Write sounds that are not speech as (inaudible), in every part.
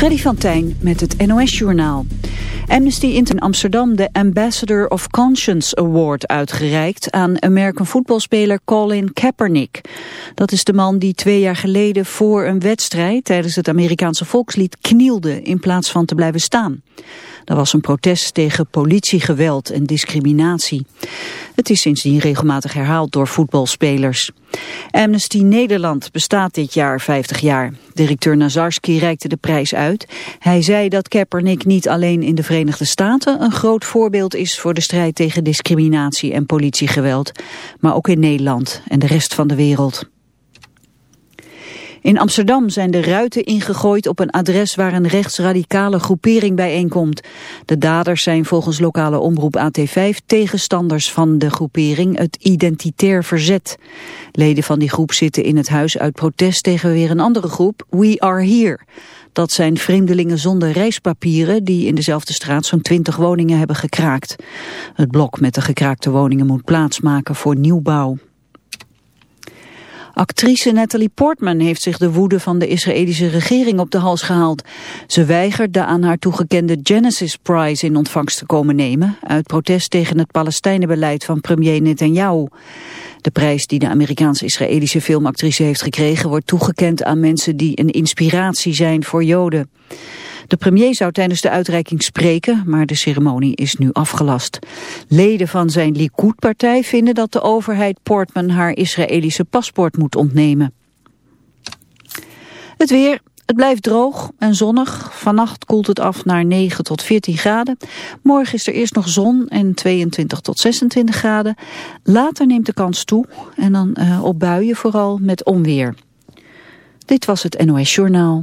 Freddy van Tijn met het NOS-journaal. Amnesty in Amsterdam de Ambassador of Conscience Award uitgereikt aan American voetbalspeler Colin Kaepernick. Dat is de man die twee jaar geleden voor een wedstrijd tijdens het Amerikaanse volkslied knielde in plaats van te blijven staan. Er was een protest tegen politiegeweld en discriminatie. Het is sindsdien regelmatig herhaald door voetbalspelers. Amnesty Nederland bestaat dit jaar 50 jaar. Directeur Nazarski reikte de prijs uit. Hij zei dat Kaepernick niet alleen in de Verenigde Staten een groot voorbeeld is voor de strijd tegen discriminatie en politiegeweld, maar ook in Nederland en de rest van de wereld. In Amsterdam zijn de ruiten ingegooid op een adres waar een rechtsradicale groepering bijeenkomt. De daders zijn volgens lokale omroep AT5 tegenstanders van de groepering het Identitair Verzet. Leden van die groep zitten in het huis uit protest tegen weer een andere groep, We Are Here. Dat zijn vreemdelingen zonder reispapieren die in dezelfde straat zo'n 20 woningen hebben gekraakt. Het blok met de gekraakte woningen moet plaatsmaken voor nieuwbouw. Actrice Natalie Portman heeft zich de woede van de Israëlische regering op de hals gehaald. Ze weigert de aan haar toegekende Genesis Prize in ontvangst te komen nemen... uit protest tegen het Palestijnenbeleid van premier Netanyahu. De prijs die de Amerikaanse-Israëlische filmactrice heeft gekregen... wordt toegekend aan mensen die een inspiratie zijn voor Joden. De premier zou tijdens de uitreiking spreken, maar de ceremonie is nu afgelast. Leden van zijn Likud-partij vinden dat de overheid Portman haar Israëlische paspoort moet ontnemen. Het weer, het blijft droog en zonnig. Vannacht koelt het af naar 9 tot 14 graden. Morgen is er eerst nog zon en 22 tot 26 graden. Later neemt de kans toe en dan uh, op buien vooral met onweer. Dit was het NOS Journaal.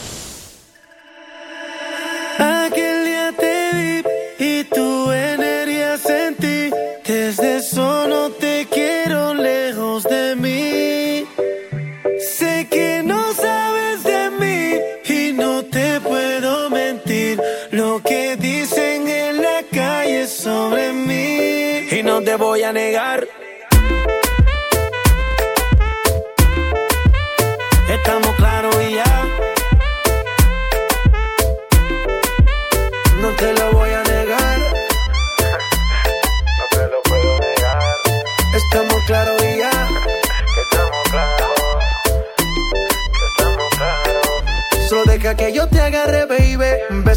Te voy a negar.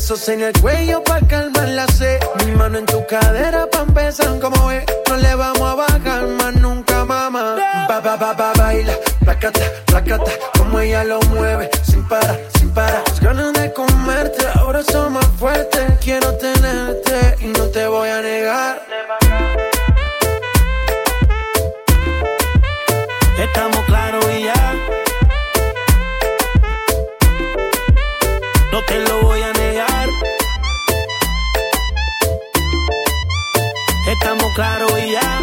besos en el cuello para calmar la sed. Mi mano en tu cadera pa' empezar como es. No le vamos a bajar más nunca, mamá. Ba, ba, ba, ba, baila, placata, placata. Como ella lo mueve, sin parar, sin parar. Las ganas de comerte ahora son más fuertes. Quiero tenerte y no te voy a negar. Estamos claros y ya. No te lo voy a claro y ya.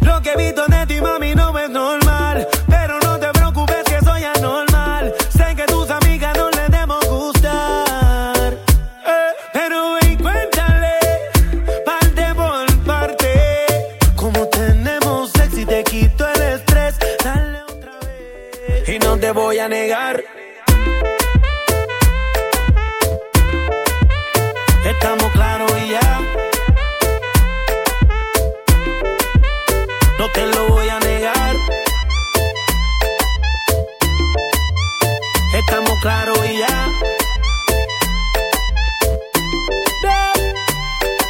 Lo que he visto de ti, mami, no es normal. Pero no te preocupes que soy anormal. Sé que tus amigas no les debemos gustar. Eh, pero ven, cuéntale, parte por parte. Como tenemos sexy, te quito el estrés. Dale otra vez. Y no te voy a negar Estamos claros y ya. No te lo voy a negar. Estamos claros y ya.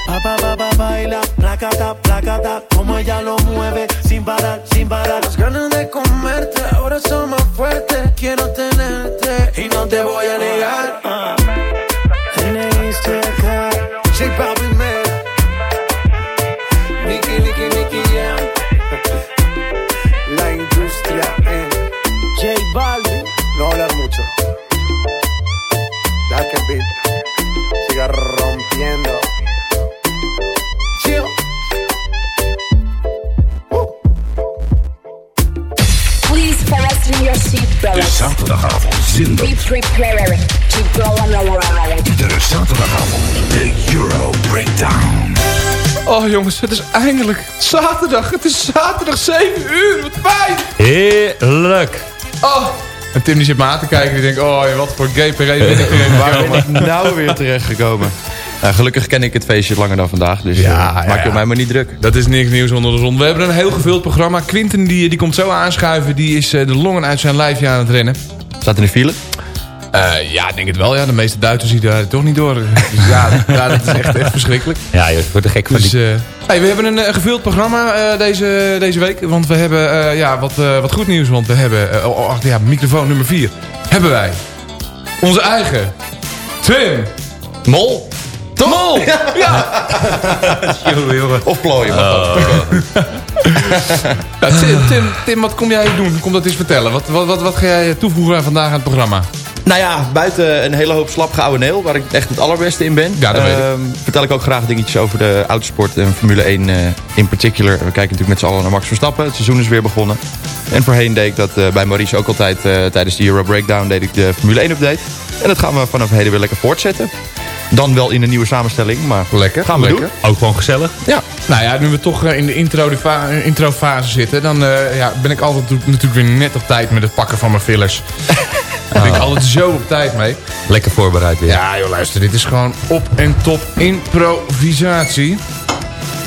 Pa, pa, pa, pa, baila, placata, placata, como ella lo mueve, sin parar, sin parar. Las ganas de comerte ahora son más fuertes. Quiero tenerte y no te voy a negar. Prepared to go on zaterdagavond. De Euro Breakdown. Oh jongens, het is eindelijk zaterdag. Het is zaterdag 7 uur. Wat fijn. Heerlijk. Oh. En Tim die zit me aan te kijken. Die denkt, oh wat voor gay parade ben ik weer Waar ben ik nou weer terechtgekomen? Nou, gelukkig ken ik het feestje langer dan vandaag. Dus Ja, eh, ja, maak je ja. mij maar niet druk. Dat is niks nieuws onder de zon. We hebben een heel gevuld programma. Quinten die, die komt zo aanschuiven. Die is eh, de longen uit zijn lijfje aan het rennen. Staat in de file? Eh, ja, ik denk het wel. Ja. De meeste Duitsers zien daar toch niet door. (laughs) Dus ja, ja, dat is echt, echt verschrikkelijk. Ja, je wordt er gek van Dus, die... eh, hey, we hebben een eh, gevuld programma eh, deze, deze week. Want we hebben eh, ja, wat, eh, wat goed nieuws. Want we hebben, oh, oh, ja, microfoon nummer 4. Hebben wij onze eigen Tim Mol? de Mol. Ja. (laughs) Of plooien. ook. (laughs) Ja, Tim, Tim, Tim, wat kom jij doen? Kom dat eens vertellen. Wat, wat, wat, wat ga jij toevoegen aan vandaag aan het programma? Nou ja, buiten een hele hoop slap neel, waar ik echt het allerbeste in ben. Ja, dat weet ik. ehm, Vertel ik ook graag dingetjes over de autosport en Formule 1 eh, in particular. We kijken natuurlijk met z'n allen naar Max Verstappen. Het seizoen is weer begonnen. En voorheen deed ik dat eh, bij Maurice ook altijd eh, tijdens de Euro Breakdown deed ik de Formule 1 update. En dat gaan we vanaf heden weer lekker voortzetten. Dan wel in een nieuwe samenstelling, maar Lekker. gaan we lekker. doen. Ook gewoon gezellig. Ja, Nou ja, nu we toch in de intro, de fa- introfase zitten... dan eh, ja, ben ik altijd natuurlijk weer net op tijd met het pakken van mijn fillers. (laughs) Daar ben ik altijd zo op tijd mee. Lekker voorbereid weer. Ja joh, luister, dit is gewoon op en top improvisatie.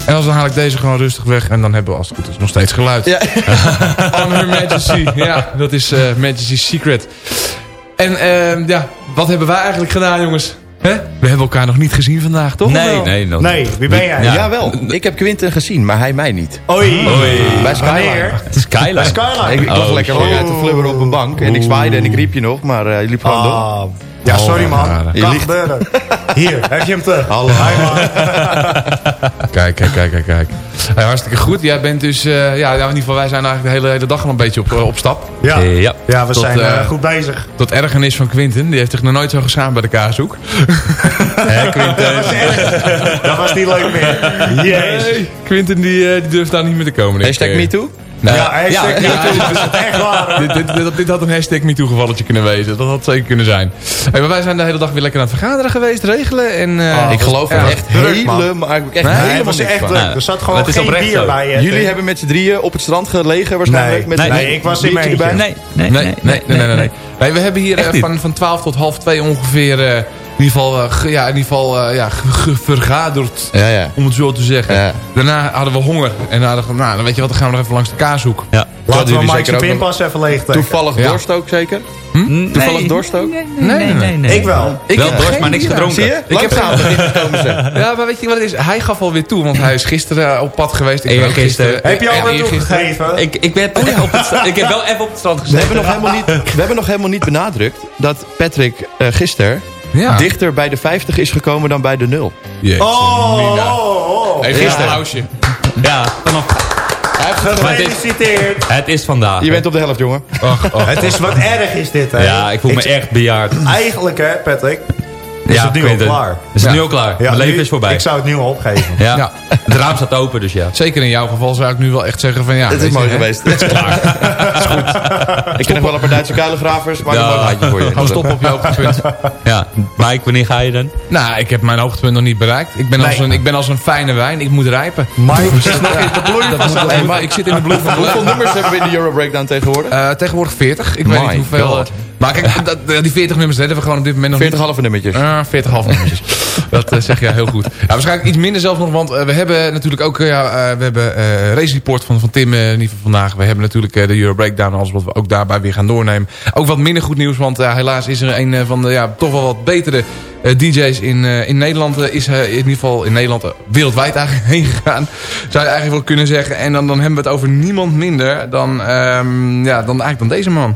En als dan haal ik deze gewoon rustig weg... en dan hebben we als het goed is nog steeds geluid. Ja. (laughs) On Her Majesty. Ja, dat is eh Majesty's Secret. En eh, ja, wat hebben wij eigenlijk gedaan jongens? Hè? We hebben elkaar nog niet gezien vandaag, toch? Nee, nee. nog Nee, wie ben jij? Ja. Jawel, ik heb Quinten gezien, maar hij mij niet. Oei. Oei. Bij Skyline. Wanneer? Het is Skyline. Bij Skyline. Ik, ik lag Oh, lekker lang uit de flubber op een bank. En ik zwaaide en ik riep je nog, maar eh, je liep gewoon door. Ja, sorry Oh, man. ja, je Kan liegt. gebeuren. (laughs) Hier, heb je hem terug. Hallo. Hi, man. (laughs) Kijk, kijk, kijk, kijk, kijk. Hey, hartstikke goed. Jij bent dus... eh, ja, in ieder geval, wij zijn eigenlijk de hele, hele dag al een beetje op, eh, op stap. Ja. Eh, ja. ja, we Tot, zijn goed bezig. Tot ergernis van Quinten. Die heeft zich nog nooit zo geschaamd bij de kaashoek. (laughs) Hè, Quinten? Dat was niet leuk meer. Nee, Quinten die, eh, die durft daar niet meer te komen. Hashtag MeToo? Nou, Ja, hij ja. Dat is het echt waar. dit, dit, dit, dit had een hashtag MeToo-gevalletje kunnen wezen. Dat had zeker kunnen zijn. Hey, maar wij zijn de hele dag weer lekker aan het vergaderen geweest, regelen. En, eh, Oh, ik geloof er echt druk, man. helemaal, ik echt Nee, helemaal was echt van. druk. Ja. Er zat gewoon geen bier zo. bij je. Jullie hebben met z'n drieën op het strand gelegen waarschijnlijk? Nee, met nee, ik was in mijn erbij? Nee, nee, Nee, nee, nee, nee. we hebben hier Echt eh, van, van 12 tot half 2 ongeveer... in ieder geval, eh, ge- ja, in ieder geval eh, ja, vergaderd. Ja, ja. Om het zo te zeggen. Ja. Daarna hadden we honger. En dan hadden we, nou, dan weet je wat, dan gaan we nog even langs de kaashoek. Ja. Laten we Mike's pinpas even leeg trekken. Toevallig Ja. dorst ook zeker? Hm? Toevallig Nee. dorst ook? Nee, nee, nee. nee. Ik wel. Ik Wel heb dorst, maar niks gedronken. Zie je? Ik heb ze. (laughs) Ja, maar weet je wat het is? Hij gaf alweer toe, want hij is gisteren eh, op pad geweest. Ik ben ook Eergisteren. Heb je al weer eergisteren. toegegeven? Ik, ik, ben echt op het, ik heb wel even op het strand We gezeten. hebben, nog helemaal niet, we hebben nog helemaal niet benadrukt dat Patrick eh gisteren Ja. dichter bij de 50 is gekomen dan bij de 0. Jeetje, Oh, oh, oh. Hey, gisteren applausje. Ja, vanaf, Gefeliciteerd. het is vandaag. Je bent op de helft, jongen. Och, och. Het is wat erg is dit, hè? Ja, ik voel me Ik- echt bejaard. Eigenlijk, hè, Patrick. Is Ja, het nu ik al weet het. klaar? Is het nu al klaar? Mijn leven nu- is voorbij. Ik zou het nu al opgeven. Ja. Ja. Het raam staat open, dus ja. Zeker in jouw geval zou ik nu wel echt zeggen van ja. Het is mooi geweest. Het is klaar. (laughs) Ik ken nog wel een paar Duitse kuilengravers, maar Ja. een mooi haatje voor je. Gewoon stoppen op je hoogtepunt. Ja, Mike, wanneer ga je dan? Nou, ik heb mijn hoogtepunt nog niet bereikt. Ik ben, als, een, ik ben als een fijne wijn. Ik moet rijpen. Mike is nog in de bloei van zijn leven. ik zit in de bloei van Hoeveel nummers hebben we in de Euro Breakdown tegenwoordig? Eh, tegenwoordig 40. Ik weet niet hoeveel. God. eh, maar kijk, dat, eh, die 40 nummers redden we gewoon op dit moment nog 40 niet. halve nummertjes. Ah, 40 half nummertjes. dat eh, zeg je heel goed. Ja, waarschijnlijk iets minder zelfs nog, want eh, we hebben natuurlijk ook eh, ja, we hebben race report van, van Tim in ieder geval vandaag. We hebben natuurlijk de Euro Breakdown, alles wat we ook daarbij weer gaan doornemen. Ook wat minder goed nieuws, want helaas is er een van de ja, toch wel wat betere DJ's in, in Nederland. is in ieder geval in Nederland wereldwijd eigenlijk (laughs) heen gegaan. Zou je eigenlijk wel kunnen zeggen. En dan, dan hebben we het over niemand minder dan, ehm, ja, dan eigenlijk dan deze man.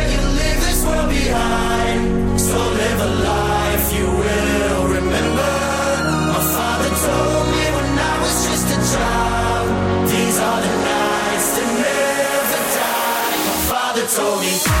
world so live a life you will remember. My father told me when I was just a child, these are the nights that never die. My father told me.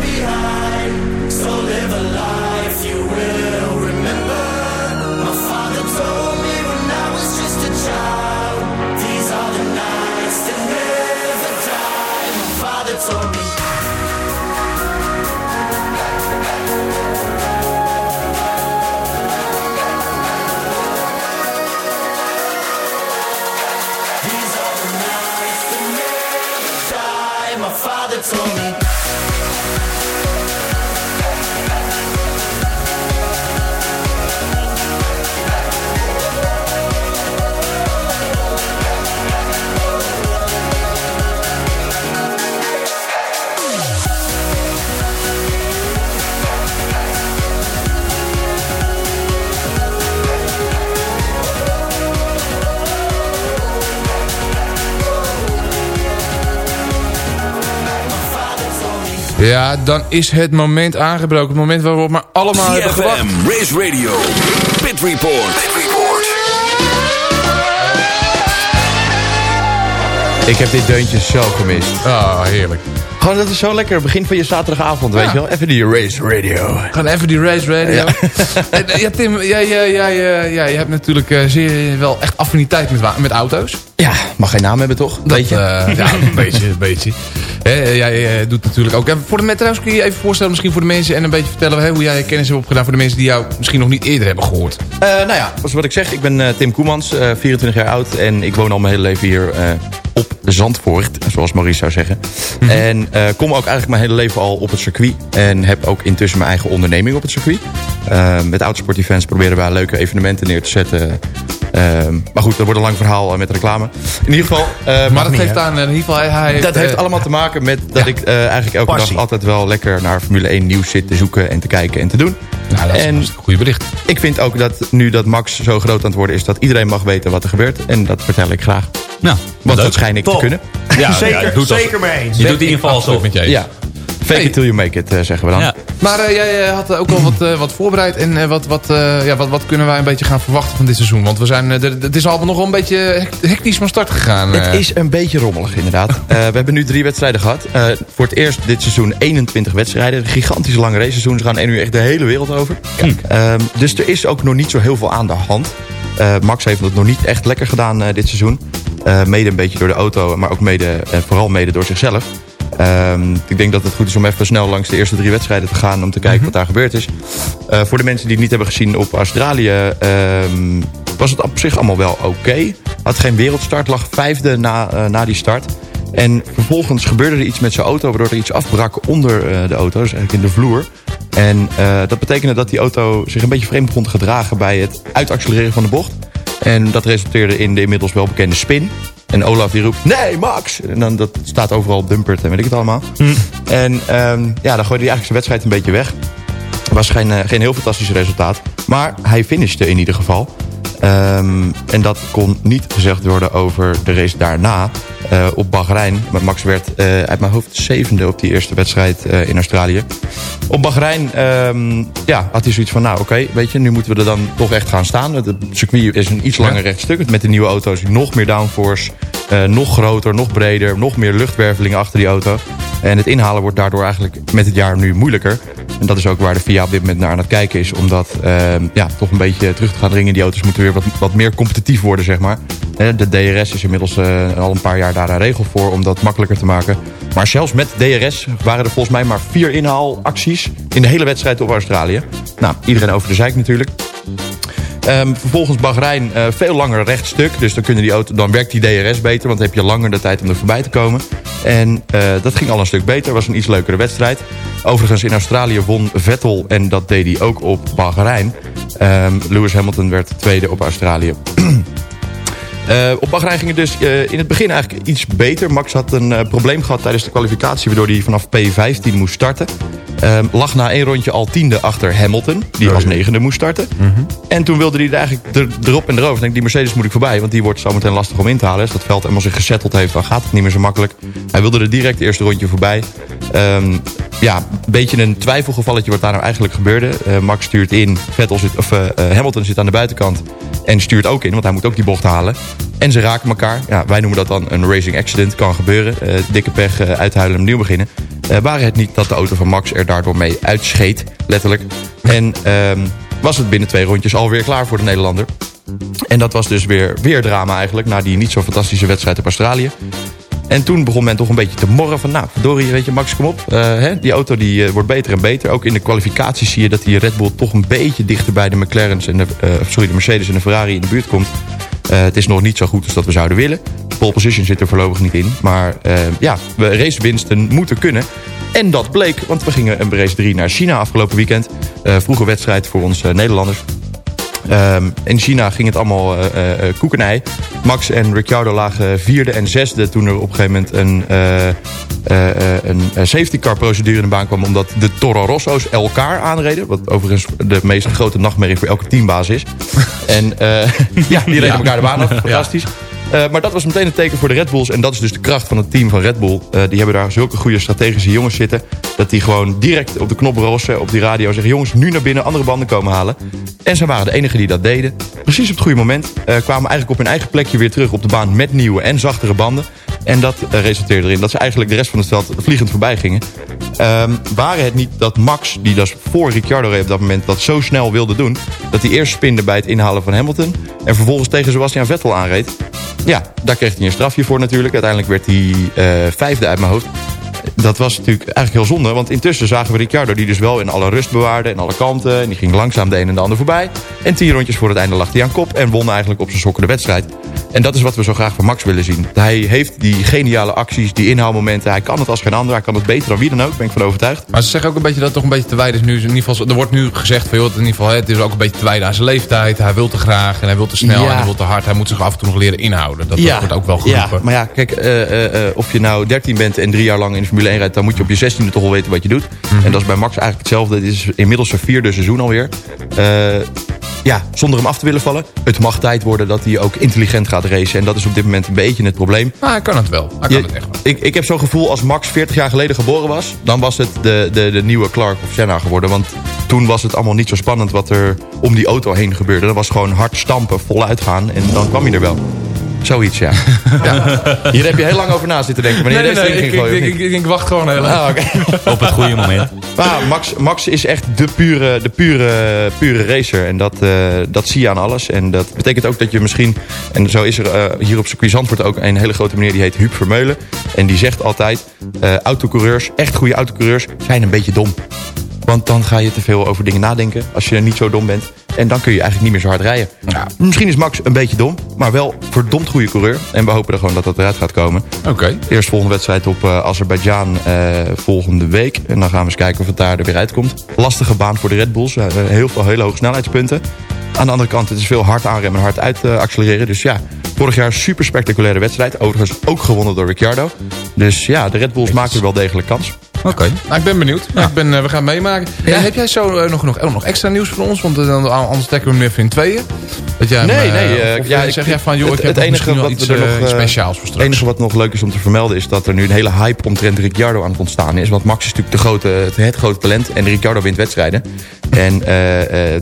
behind. So live a life you will Ja, dan is het moment aangebroken. Het moment waar we op maar allemaal hebben gewacht. CFM, Race Radio, Pit Report. Ik heb dit deuntje zo gemist. Ah, heerlijk. Gewoon, dat is zo lekker. Begin van je zaterdagavond, weet je wel. Even die race radio. Gaan even die race radio. Ja. (laughs) En, eh, ja, Tim, jij, jij, jij, eh, jij hebt natuurlijk eh, zeer wel echt affiniteit met, met auto's. Ja, mag geen naam hebben toch? Dat, weet je? eh, ja, een beetje, een beetje. (laughs) Hè, jij eh, doet natuurlijk ook... En voor de, trouwens, kun je je even voorstellen misschien voor de mensen... en een beetje vertellen hè, hoe jij je kennis hebt opgedaan... voor de mensen die jou misschien nog niet eerder hebben gehoord. Eh, nou ja, zoals wat ik zeg, ik ben eh, Tim Koemans, eh, 24 jaar oud. En ik woon al mijn hele leven hier eh, op Zandvoort, zoals Maurice zou zeggen. En eh, kom ook eigenlijk mijn hele leven al op het circuit. En heb ook intussen mijn eigen onderneming op het circuit. Eh, met autosport-events proberen wij leuke evenementen neer te zetten. Eh, maar goed, dat wordt een lang verhaal eh, met reclame. In ieder geval... eh, Maar dat geeft aan, in ieder geval... Hij, hij heeft, dat heeft eh, allemaal te maken met (laughs) dat ik eh, eigenlijk elke Passie. dag altijd wel lekker naar Formule 1 nieuws zit te zoeken en te kijken en te doen. Nou, dat is en een goede bericht. Ik vind ook dat nu dat Max zo groot aan het worden is dat iedereen mag weten wat er gebeurt. En dat vertel ik graag. Nou, Want leuk. dat schijn ik te kunnen. Ja, zeker, ja, doet zeker mee eens. Je doet in ieder geval alsof. met je eens. Ja. Fake it till you make it, eh, zeggen we dan. Ja. Maar eh, jij eh, had ook al wat, eh, wat voorbereid. En eh, wat, wat, eh, ja, wat, wat kunnen wij een beetje gaan verwachten van dit seizoen? Want we zijn, eh, het is allemaal nog wel een beetje hect- hectisch van start gegaan. eh. Het is een beetje rommelig inderdaad. (laughs) Eh, we hebben nu drie wedstrijden gehad. Eh, voor het eerst dit seizoen 21 wedstrijden. Een gigantisch lange raceseizoen. Ze gaan er nu echt de hele wereld over. Ehm, dus er is ook nog niet zo heel veel aan de hand. Eh, Max heeft het nog niet echt lekker gedaan eh, dit seizoen. Eh, mede een beetje door de auto, maar ook mede, vooral mede door zichzelf. Ehm, ik denk dat het goed is om even snel langs de eerste drie wedstrijden te gaan... om te kijken wat daar gebeurd is. Eh, voor de mensen die het niet hebben gezien op Australië... ehm, was het op zich allemaal wel oké. Had geen wereldstart, lag vijfde na, eh, na die start. En vervolgens gebeurde er iets met zijn auto... waardoor er iets afbrak onder eh, de auto, dus eigenlijk in de vloer. En dat betekende dat die auto zich een beetje vreemd te gedragen... bij het uitaccelereren van de bocht. En dat resulteerde in de inmiddels wel bekende spin. En Olaf die roept, nee Max! En dan, dat staat overal Dumpert en weet ik het allemaal. En ehm, ja, dan gooide hij eigenlijk zijn wedstrijd een beetje weg. Het was geen, eh, geen heel fantastisch resultaat. Maar hij finishte in ieder geval. Ehm, en dat kon niet gezegd worden over de race daarna. eh, op Bahrein. Maar Max werd eh, uit mijn hoofd zevende op die eerste wedstrijd eh, in Australië. Op Bahrein ehm, ja, had hij zoiets van... nou oké, weet je, nu moeten we er dan toch echt gaan staan. Het circuit is een iets langer rechtstuk. Met de nieuwe auto's nog meer downforce. nog groter, nog breder. Nog meer luchtwervelingen achter die auto. En het inhalen wordt daardoor eigenlijk met het jaar nu moeilijker. En dat is ook waar de FIA op dit moment naar aan het kijken is. Om dat ehm, ja, toch een beetje terug te gaan dringen. Die auto's moeten weer wat, wat meer competitief worden, zeg maar. De DRS is inmiddels eh, al een paar jaar daar een regel voor om dat makkelijker te maken. Maar zelfs met DRS waren er volgens mij maar vier inhaalacties in de hele wedstrijd op Australië. Nou, iedereen over de zeik natuurlijk. Ehm, vervolgens Bahrein, eh, veel langer rechtstuk. Dus dan, kunnen die auto, dan werkt die DRS beter, want dan heb je langer de tijd om er voorbij te komen. En eh, dat ging al een stuk beter, was een iets leukere wedstrijd. Overigens in Australië won Vettel en dat deed hij ook op Bahrein. Ehm, Lewis Hamilton werd tweede op Australië. (clears throat) Eh, op Bahrein ging het dus eh, in het begin eigenlijk iets beter. Max had een probleem gehad tijdens de kwalificatie... waardoor hij vanaf P15 moest starten. Ehm, lag na één rondje al tiende achter Hamilton... die als negende moest starten. En toen wilde hij er eigenlijk er, erop en erover. Ik denk, die Mercedes moet ik voorbij, want die wordt zo meteen lastig om in te halen. Als dat veld helemaal zich gesetteld heeft, dan gaat het niet meer zo makkelijk. Hij wilde er direct het eerste rondje voorbij. Ehm, ja, een beetje een twijfelgevalletje wat daar nou eigenlijk gebeurde. Eh, Max stuurt in, Vettel zit, of, eh, eh, Hamilton zit aan de buitenkant en stuurt ook in, want hij moet ook die bocht halen. En ze raken elkaar. Ja, wij noemen dat dan een racing accident, kan gebeuren. Dikke pech, uithuilen en opnieuw beginnen. Waren het niet dat de auto van Max er daardoor mee uitscheet, letterlijk. En ehm, was het binnen twee rondjes alweer klaar voor de Nederlander. En dat was dus weer, weer drama eigenlijk, na die niet zo fantastische wedstrijd op Australië. En toen begon men toch een beetje te morren van... nou, verdorie, weet je, Max, kom op. Eh, hè, die auto die, eh, wordt beter en beter. Ook in de kwalificaties zie je dat die Red Bull toch een beetje dichter bij de McLaren's... En de, eh, sorry, de Mercedes en de Ferrari in de buurt komt. Het is nog niet zo goed als dat we zouden willen. Pole position zit er voorlopig niet in. Maar ja, we racewinsten moeten kunnen. En dat bleek, want we gingen een race 3 naar China afgelopen weekend. Eh vroege wedstrijd voor ons eh, Nederlanders. Ehm, in China ging het allemaal eh, koekenij. Max en Ricciardo lagen vierde en zesde toen er op een gegeven moment een, een safety car procedure in de baan kwam. Omdat de Toro Rosso's elkaar aanreden. Wat overigens de meest grote nachtmerrie voor elke teambaas is. (laughs) en (laughs) ja, die reden elkaar de baan af. Fantastisch. Eh, maar dat was meteen een teken voor de Red Bulls. En dat is dus de kracht van het team van Red Bull. Eh, die hebben daar zulke goede strategische jongens zitten. Dat die gewoon direct op de knop rossen, op die radio zeggen... jongens, nu naar binnen, andere banden komen halen. En ze waren de enigen die dat deden. Precies op het goede moment. eh, kwamen eigenlijk op hun eigen plekje weer terug op de baan... met nieuwe en zachtere banden. En dat resulteerde erin dat ze eigenlijk de rest van het veld vliegend voorbij gingen. Ehm, waren het niet dat Max, die dus voor Ricciardo op dat moment... dat zo snel wilde doen... dat hij eerst spinde bij het inhalen van Hamilton... en vervolgens tegen Sebastian Vettel aanreed... Ja, daar kreeg hij een strafje voor natuurlijk. Uiteindelijk werd hij eh, vijfde uit mijn hoofd. Dat was natuurlijk eigenlijk heel zonde. Want intussen zagen we Ricciardo die dus wel in alle rust bewaarde. En alle kanten. En die ging langzaam de een en de ander voorbij. En tien rondjes voor het einde lag hij aan kop. En won eigenlijk op zijn sokken de wedstrijd. En dat is wat we zo graag van Max willen zien. Hij heeft die geniale acties, die inhaalmomenten. Hij kan het als geen ander. Hij kan het beter dan wie dan ook. Ben ik van overtuigd. Maar ze zeggen ook een beetje dat het toch een beetje te wijden is nu. In ieder geval, er wordt nu gezegd van, joh, in ieder geval, het is ook een beetje te wijden aan zijn leeftijd. Hij wil te graag en hij wil te snel Ja. en hij wil te hard. Hij moet zich af en toe nog leren inhouden. Dat, dat wordt ook wel geroepen. Ja, maar ja, kijk, eh, eh, eh, of je nou 13 bent en drie jaar lang in de Formule 1 rijdt... dan moet je op je 16e toch wel weten wat je doet. Mhm. En dat is bij Max eigenlijk hetzelfde. Dit is inmiddels zijn vierde seizoen alweer. Ja, zonder hem af te willen vallen. Het mag tijd worden dat hij ook intelligent gaat racen. En dat is op dit moment een beetje het probleem. Maar hij kan het wel. Hij kan het echt wel. ik, ik heb zo'n gevoel als Max 40 jaar geleden geboren was... dan was het de, de, de nieuwe Clark of Senna geworden. Want toen was het allemaal niet zo spannend wat er om die auto heen gebeurde. Dat was gewoon hard stampen, voluit gaan en dan kwam je er wel. Zoiets, ja. (laughs) ja. Hier heb je heel lang over na zitten denken. Wanneer Nee, nee, deze nee, ding ik, ging gooien, ik, of ik, niet? ik, ik wacht gewoon heel Ah, erg. oké. (laughs) Op het goede moment. Maar Max, Max is echt de pure, de pure, pure racer. En dat, eh, dat zie je aan alles. En dat betekent ook dat je misschien... En zo is er eh, hier op circuit Zandvoort ook een hele grote meneer... die heet Huub Vermeulen. En die zegt altijd... eh autocoureurs, echt goede autocoureurs... zijn een beetje dom. Want dan ga je te veel over dingen nadenken... als je niet zo dom bent. En dan kun je eigenlijk niet meer zo hard rijden. Misschien is Max een beetje dom... maar wel verdomd goede coureur. En we hopen er gewoon dat dat eruit gaat komen. Oké. Eerst volgende wedstrijd op eh Azerbeidzjan eh, volgende week. En dan gaan we eens kijken of het daar er weer uitkomt. Lastige baan voor de Red Bulls. Eh, heel veel hele hoge snelheidspunten. Aan de andere kant, het is veel hard aanremmen en hard uit accelereren. Dus ja, vorig jaar super spectaculaire wedstrijd. Overigens ook gewonnen door Ricciardo. Dus ja, de Red Bulls maken wel degelijk kans. Oké. Nou, ik ben benieuwd. Ik ben, eh, we gaan meemaken. Ja, heb jij zo eh, nog, nog, nog extra nieuws voor ons? Want eh, dan, anders trekken we hem even in tweeën. Dat jij Nee, nee. of, ja, ik- zeg jij van, joh, het, ik heb het enige wat iets, er nog iets speciaals voor Het enige wat nog leuk is om te vermelden is dat er nu een hele hype omtrent Ricciardo aan het ontstaan is. Want Max is natuurlijk de grote, het, het grote talent en Ricciardo wint wedstrijden. En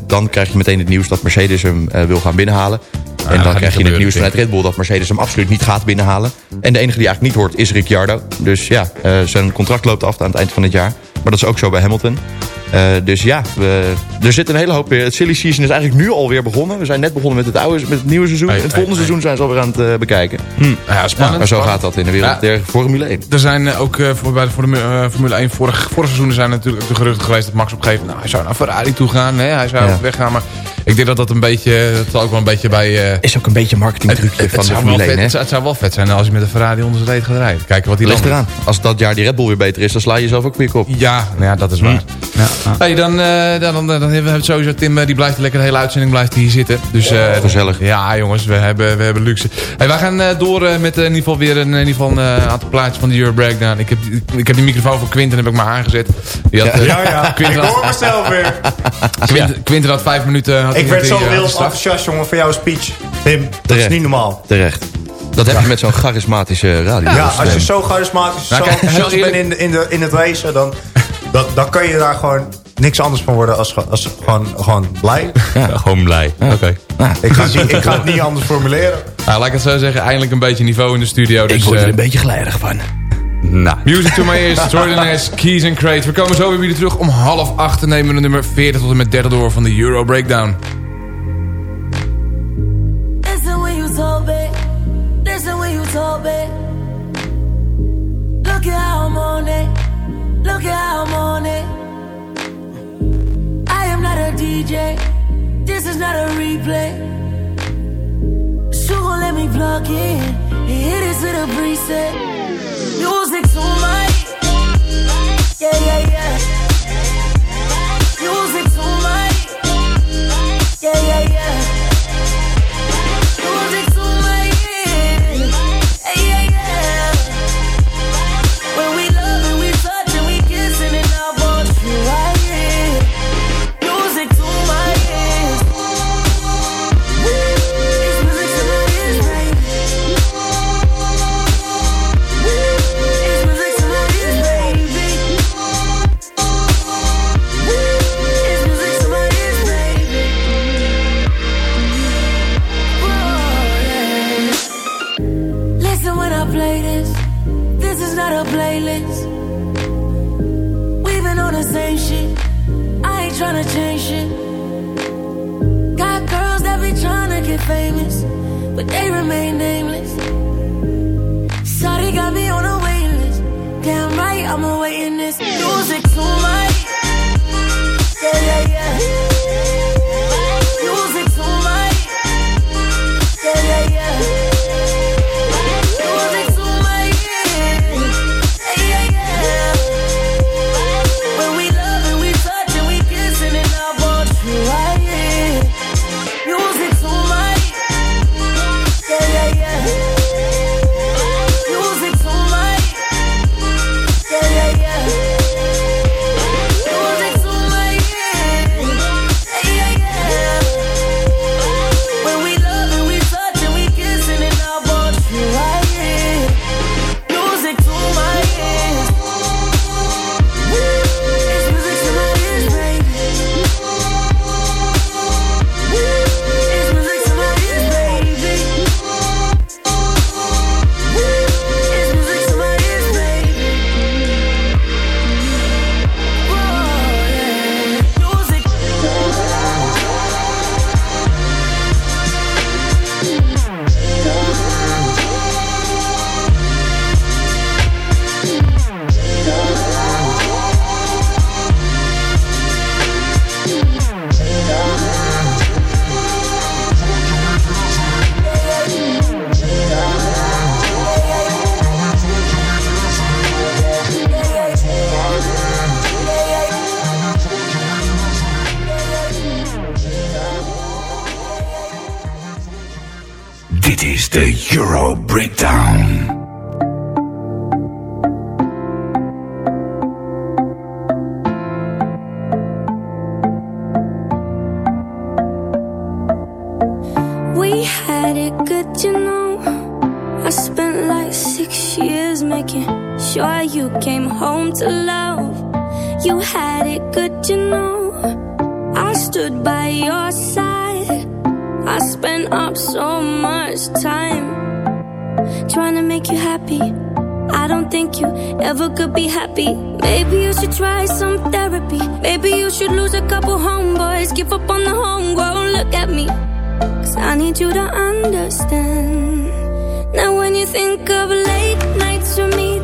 dan krijg je meteen het nieuws dat Mercedes hem wil gaan binnenhalen. En gaat dan krijg je het nieuws vanuit Red Bull dat Mercedes hem absoluut niet gaat binnenhalen. En de enige die eigenlijk niet hoort is Ricciardo. Dus ja, eh, zijn contract loopt af aan het eind van het jaar. Maar dat is ook zo bij Hamilton. Eh, dus ja, we, er zit een hele hoop weer. Het silly season is eigenlijk nu alweer begonnen. We zijn net begonnen met het, oude, met het nieuwe seizoen. Hey, het hey, volgende hey. seizoen zijn ze alweer aan het eh, bekijken. Hm. Ja, spannend. maar zo spannend. gaat dat in de wereld Ja. der Formule 1. Er zijn eh, ook eh, voor, bij de, voor de eh, Formule 1 vorig, vorig seizoen zijn natuurlijk ook de geruchten geweest dat Max op een gegeven moment, nou, hij zou naar Ferrari toe gaan, hè, hij zou Ja. weggaan, maar ik denk dat dat een beetje, dat zal ook wel een beetje bij... eh, Is ook een beetje een marketingtrucje van de Formule 1. vet, hè? het, zou, het zou wel vet zijn als hij met een Ferrari onder zijn reet gaat rijden. Kijken wat hij Ligt eraan. Als dat jaar die Red Bull weer beter is, dan sla je jezelf ook weer kop. Ja, nou ja, dat is waar. Hey, dan, eh, dan, dan, dan hebben we het sowieso Tim, eh, die blijft lekker de hele uitzending blijft hier zitten. Dus, eh, Gezellig. Ja, jongens, we hebben, we hebben luxe. Hey, wij gaan eh, door eh, met in ieder geval weer een, in ieder geval een aantal plaatjes van de Euro Breakdown. Ik heb, die- ik heb die microfoon van Quinten heb ik maar aangezet. Die had, eh, Ja, ja. Quinten Ik had- hoor mezelf weer. Quinten, Quinten had vijf minuten. Had Ik werd zo hij enthousiast, jongen, voor jouw speech. Tim, dat is niet normaal. Terecht. Dat heb je met zo'n charismatische radio. Ja, als je zo charismatisch, Nou, zo heel enthousiast bent in, de, in, de, in het racen, dan, dan, dan kan je daar gewoon niks anders van worden als, als gewoon, gewoon blij. (laughs) Ja, gewoon blij. Oké. Ik, ga, het (laughs) niet- ik ga het niet anders formuleren. Nou, laat ik het zo zeggen, eindelijk een beetje niveau in de studio. Dus, Ik word er eh, een beetje glijdig van. Nou. Music to my ears, Jordan S, Keys and Crate. We komen zo weer weer terug om half acht te nemen we de nummer 40 tot en met 30 door van de Euro Breakdown. Listen when you talk, babe. Listen when you talk, babe. Look at how I'm on it. Look at how I'm on it. I am not a DJ. This is not a replay. So gon' let me plug in and hit it to the preset. Music's on my yeah yeah yeah. I'm awaiting this. music on my yeah yeah yeah. Had it good, you know. I spent like six years making sure you came home to love. You had it good, you know. I stood by your side. I spent up so much time trying to make you happy. I don't think you ever could be happy. Maybe you should try some therapy. Maybe you should lose a couple homeboys. Give up on the homegrown. Look at me. Cause I need you to understand. Now, when you think of late nights with me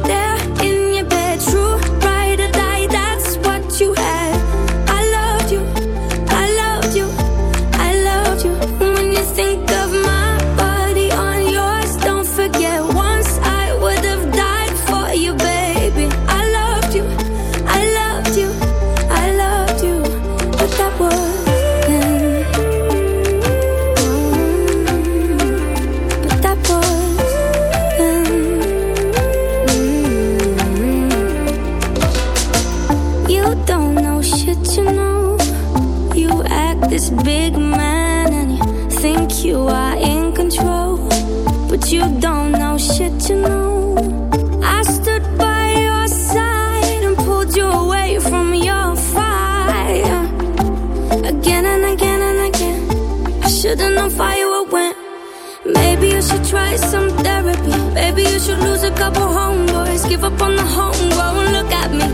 try some therapy. Maybe you should lose a couple homeboys. Give up on the homegrown. Look at me.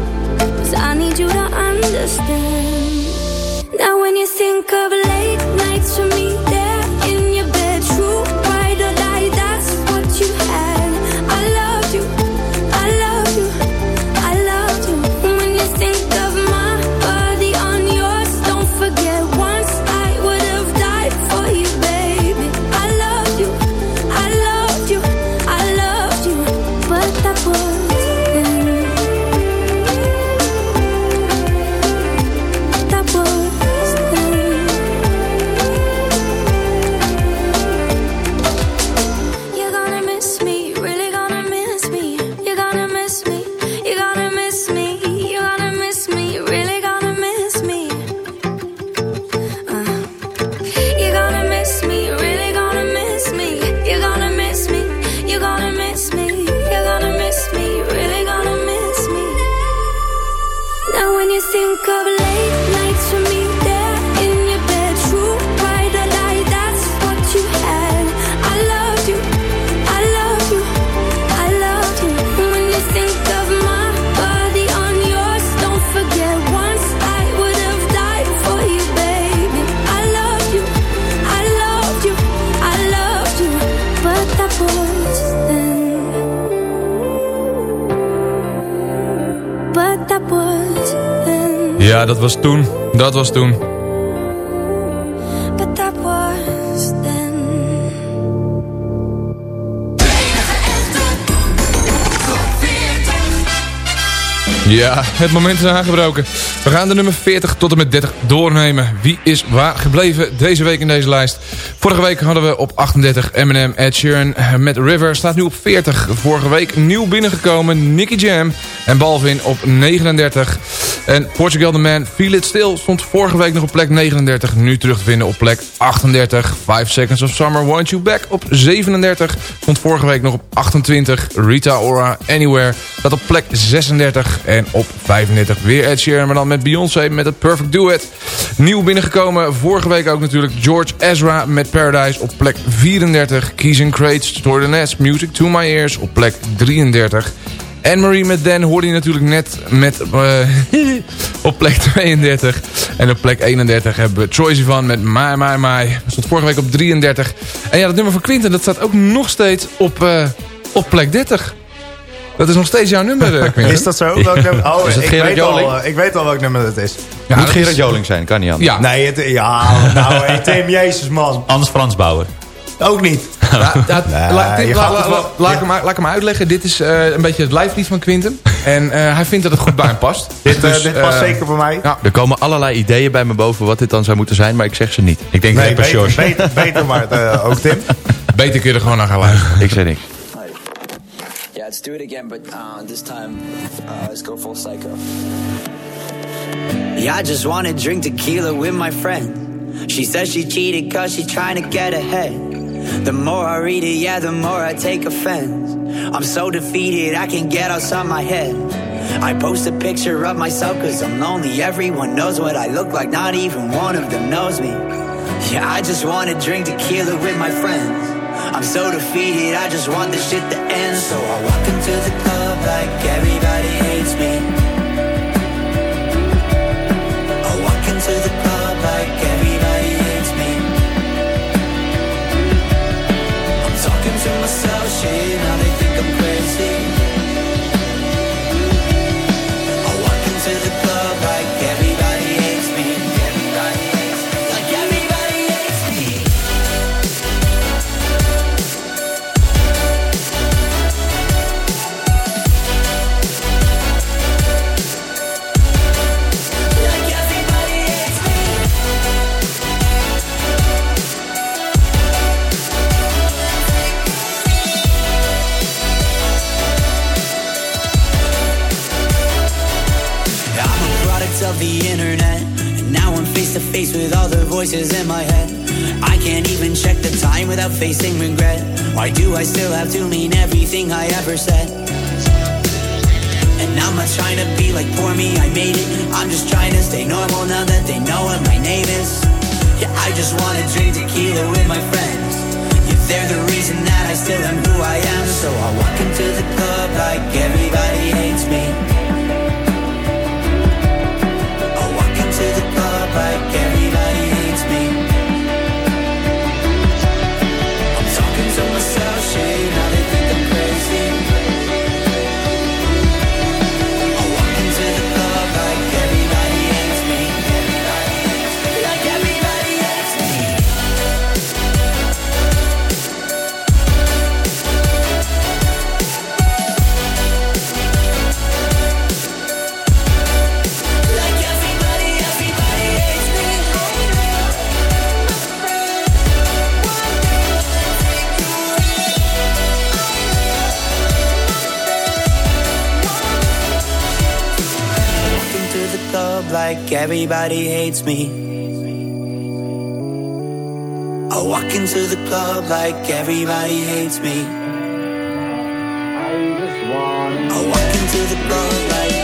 Cause I need you to understand. Now when you think of late nights with me dat was toen. Dat was toen. But that was then. Ja, het moment is aangebroken. We gaan de nummer 40 tot en met 30 doornemen. Wie is waar gebleven deze week in deze lijst? Vorige week hadden we op 38 Eminem, Ed Sheeran met River. Staat nu op 40. Vorige week nieuw binnengekomen Nicky Jam en Balvin op 39. En Portugal The Man, Feel It Still, stond vorige week nog op plek 39. Nu terug te vinden op plek 38. 5 Seconds of Summer, Want You Back op 37. Stond vorige week nog op 28. Rita Ora, Anywhere, staat op plek 36. En op 35 weer Ed Sheeran, maar dan met Beyoncé met het Perfect Duet. Nieuw binnengekomen, vorige week ook natuurlijk George Ezra met Paradise op plek 34. Keys and Crates, the Nest, Music to My Ears op plek 33. Anne-Marie met Dan hoorde je natuurlijk net met, eh, (laughs) op plek 32. En op plek 31 hebben we Troy Sivan met My My My. Dat stond vorige week op 33. En ja, dat nummer van Quinten dat staat ook nog steeds op, eh, op plek 30. Dat is nog steeds jouw nummer, eh, Quinten. Is dat zo? Welk nummer? (laughs) Oh, Is het ik, Gerard weet al, Joling? ik weet al welk nummer dat is. Ja, Moet Gerard Joling zijn, kan niet anders. Ja, Nee, het, ja, nou, hey, Tim, jezus man. Anders Frans Bauer. Ook niet. (laughs) Laat ik hem- laat ik hem uitleggen. Dit is eh, een beetje het lijflied van Quinten. En eh, hij vindt dat het goed bij hem past. (laughs) Dit, eh, Dus, dit past eh, zeker voor mij. Ja, Er komen allerlei ideeën bij me boven wat dit dan zou moeten zijn, maar ik zeg ze niet. Ik denk Nee, beter, beter, beter maar eh, (laughs) ook Tim. Beter kun je er gewoon naar gaan luisteren. Ik zei niks. Yeah, let's do it again, but uh, this time, uh, let's go full psycho. Yeah, I just wanna drink tequila with my friend. She says she cheated cause she trying to get ahead. The more I read it, yeah, the more I take offense. I'm so defeated, I can't get outside my head. I post a picture of myself cause I'm lonely. Everyone knows what I look like, not even one of them knows me. Yeah, I just wanna drink tequila with my friends. I'm so defeated, I just want this shit to end. So I walk into the club like everybody hates me. so she now they think I'm crazy. Everybody hates me. I walk into the club like everybody hates me. I walk into the club like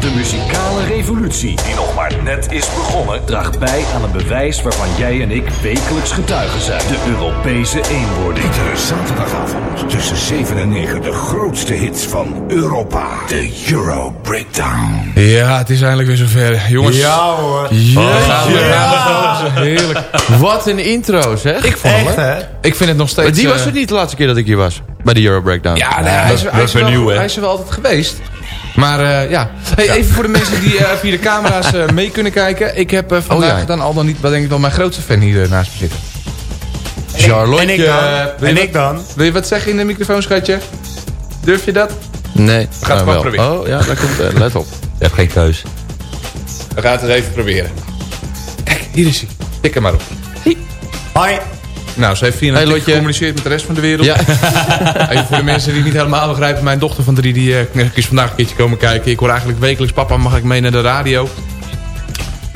De muzikale revolutie, die nog maar net is begonnen, draagt bij aan een bewijs waarvan jij en ik wekelijks getuigen zijn. De Europese eenwording. Iedere zaterdagavond tussen 7 en 9 de grootste hits van Europa. De Euro Breakdown. Ja, het is eindelijk weer zover. Jongens. Ja, hoor. Ja, Oh, gaan we, ja. gaan. Heerlijk. Wat een intro zeg. Ik vond Echt, hè? Ik vind het nog steeds... Maar die was eh, het niet de laatste keer dat ik hier was. Bij de Euro Breakdown. Ja, nee, hij, is, hij, is er wel, hij is er wel altijd geweest. Maar eh, ja, hey, even voor de mensen die eh, via de camera's eh, mee kunnen kijken. Ik heb vandaag Oh, ja. dan al dan niet, wat denk ik wel mijn grootste fan hier naast me zitten. Charlotte. En ik dan? wil je En wat- ik dan? Wil je wat zeggen in de microfoon, schatje? Durf je dat? Nee. We gaan het Nou, gewoon wel. proberen. Oh, ja, daar komt... let op. Je hebt geen keus. We gaan het eens even proberen. Kijk, hier is hij. Tik hem maar op. Hoi. Nou, ze heeft via een Hey, gecommuniceerd met de rest van de wereld. Ja. (laughs) Even voor de mensen die het niet helemaal begrijpen. Mijn dochter van drie die, eh, is vandaag een keertje komen kijken. Ik hoor eigenlijk wekelijks, papa mag ik mee naar de radio.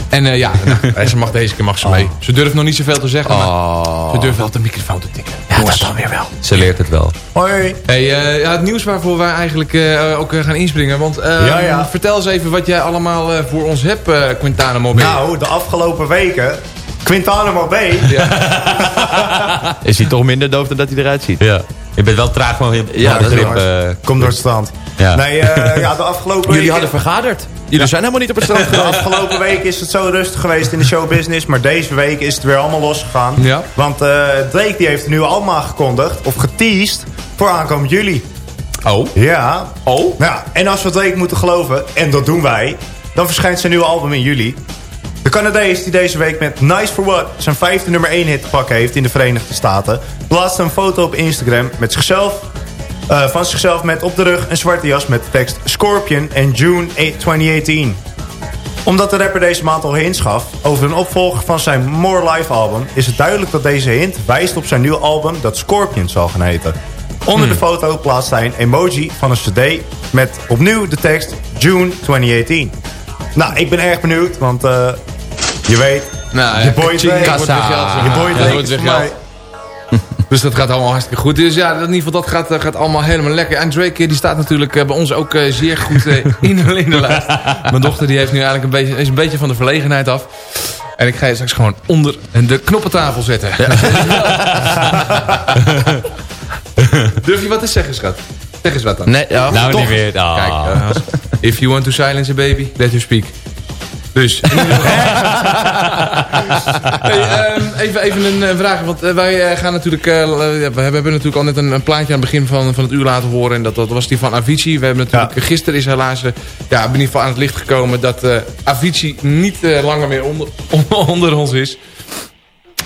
En eh, ja, (laughs) nou, ze mag deze keer mag ze mee. Ze durft nog niet zoveel te zeggen, maar Oh. ze durft wel de microfoon te tikken. Ja, dat dan weer wel. Ze leert het wel. Hoi. Hey, eh, ja, het nieuws waarvoor wij eigenlijk eh, ook eh, gaan inspringen. Want eh, Ja, ja. vertel eens even wat jij allemaal eh, voor ons hebt, eh Quintana Mobile. Nou, de afgelopen weken... Quintana B. (laughs) Is hij toch minder doof dan dat hij eruit ziet? Ja. Je bent wel traag van je Ja, dat waar. eh, Kom door het strand. Ja. Nee, eh, ja, de afgelopen Jullie hadden vergaderd. Jullie zijn helemaal niet op het strand De geweest. afgelopen week is het zo rustig geweest in de showbusiness. Maar deze week is het weer allemaal losgegaan. Ja. Want eh, Drake die heeft nu allemaal aangekondigd. Of geteased. Voor aankomend juli. Oh. Ja. Oh. Nou ja, en als we Drake moeten geloven. En dat doen wij. Dan verschijnt zijn nieuwe album in juli. De Canadees die deze week met Nice For What zijn vijfde nummer 1 hit te pakken heeft in de Verenigde Staten... plaatste een foto op Instagram met zichzelf, eh, van zichzelf met op de rug een zwarte jas met de tekst Scorpion en June 8, 2018. Omdat de rapper deze maand al hints gaf over een opvolger van zijn More Life album... is het duidelijk dat deze hint wijst op zijn nieuwe album dat Scorpion zal gaan heten. Onder de foto plaatst hij een emoji van een cd met opnieuw de tekst June 2018. Nou, ik ben erg benieuwd, want eh, je weet, Nou, je ja, boy geld, zeg je maar. boy Ja, geld. mij... (laughs) Dus dat gaat allemaal hartstikke goed. Dus ja, in ieder geval dat gaat, eh, gaat allemaal helemaal lekker. En Drake eh, die staat natuurlijk eh, bij ons ook eh, zeer goed eh, (laughs) in, de, in de lijst. Mijn dochter die heeft nu eigenlijk een beetje, is een beetje van de verlegenheid af. En ik ga je straks gewoon onder de knoppentafel zetten. (laughs) Durf je wat te zeggen, schat? Zeg eens wat dan. Nee, ja, Nou, toch. niet meer. Ah. Kijk, eh, als- if you want to silence a baby, let her speak. Dus, (laughs) hey, ehm, even, even een eh, vraag, want eh, wij eh, gaan natuurlijk... eh, ja, we hebben natuurlijk al net een, een plaatje aan het begin van, van het uur laten horen. En dat, dat was die van Avicii. We hebben natuurlijk, gisteren is helaas ja, in ieder geval aan het licht gekomen... dat eh, Avicii niet langer meer (laughs) onder, onder ons is.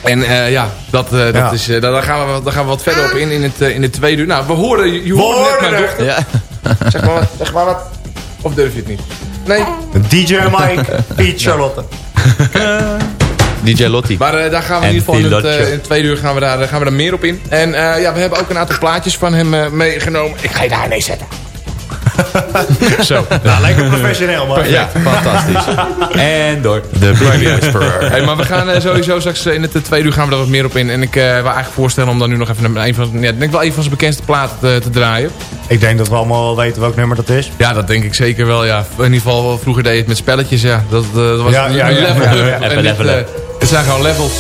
En eh, ja, dat, eh, dat Ja. Is, eh, daar, gaan we, wat- daar gaan we wat verder op in, in het, in het tweede uur. Nou, we hoorden, je, je hoorde net mijn er. dochter. Ja. Zeg maar, wat, zeg maar wat. Of durf je het niet? Nee. DJ Mike, (laughs) Piet Charlotte. (laughs) DJ Lottie. Maar eh, daar gaan we in ieder geval in het, eh, in tweede uur gaan we, daar, gaan we daar meer op in. En eh, ja, we hebben ook een aantal plaatjes van hem eh, meegenomen. Ik ga je daar nee zetten. (laughs) Zo. Nou, lekker professioneel, man. Ja. Fantastisch. (laughs) En door. De Big Whisperer. Hey, maar we gaan eh, sowieso straks eh, in het eh, tweede uur gaan we er wat meer op in. En ik eh wil eigenlijk voorstellen om dan nu nog even een, een van, ja, denk wel een van zijn bekendste platen te, te draaien. Ik denk dat we allemaal wel weten welk nummer dat is. Ja, dat denk ik zeker wel, ja. In ieder geval, vroeger deed je het met spelletjes, ja. Dat, eh, dat was Ja, een ja, ja, level ja, up. ja. En Even dit, levelen. Het zijn gewoon levels.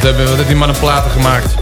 Wat hebben, wat heeft die man een platen gemaakt?